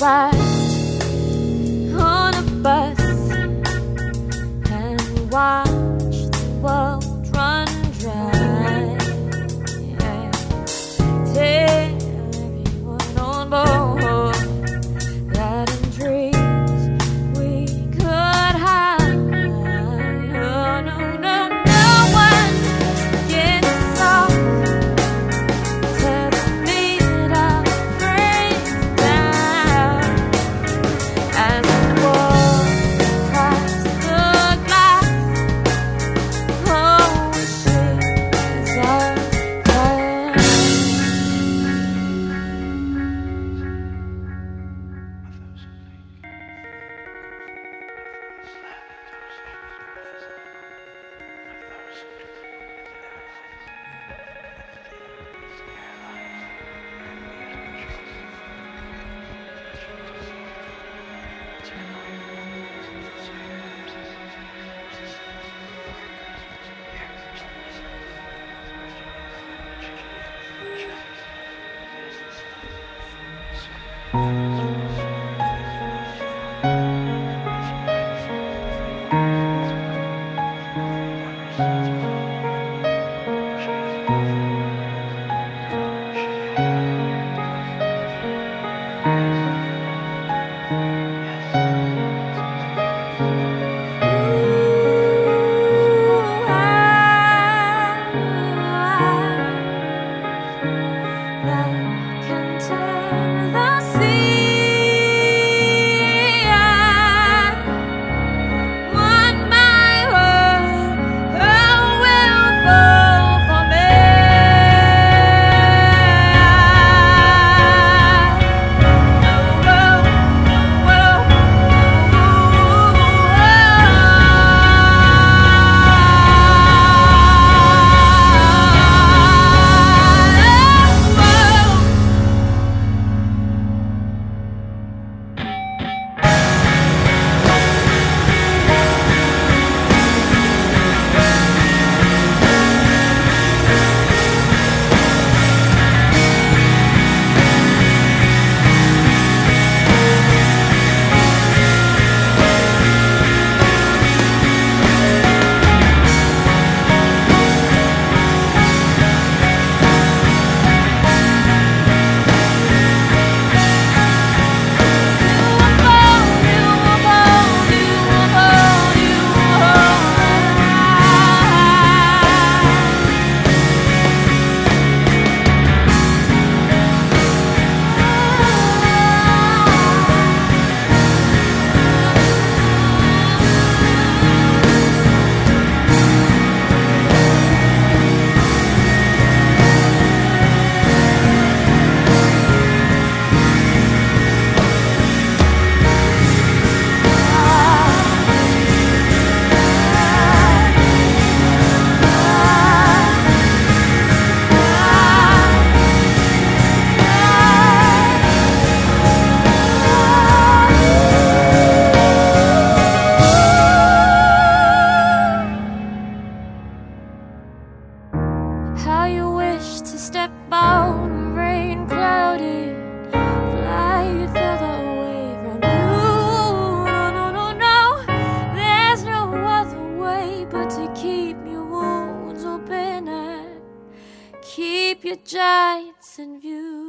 survive. Your giants in view.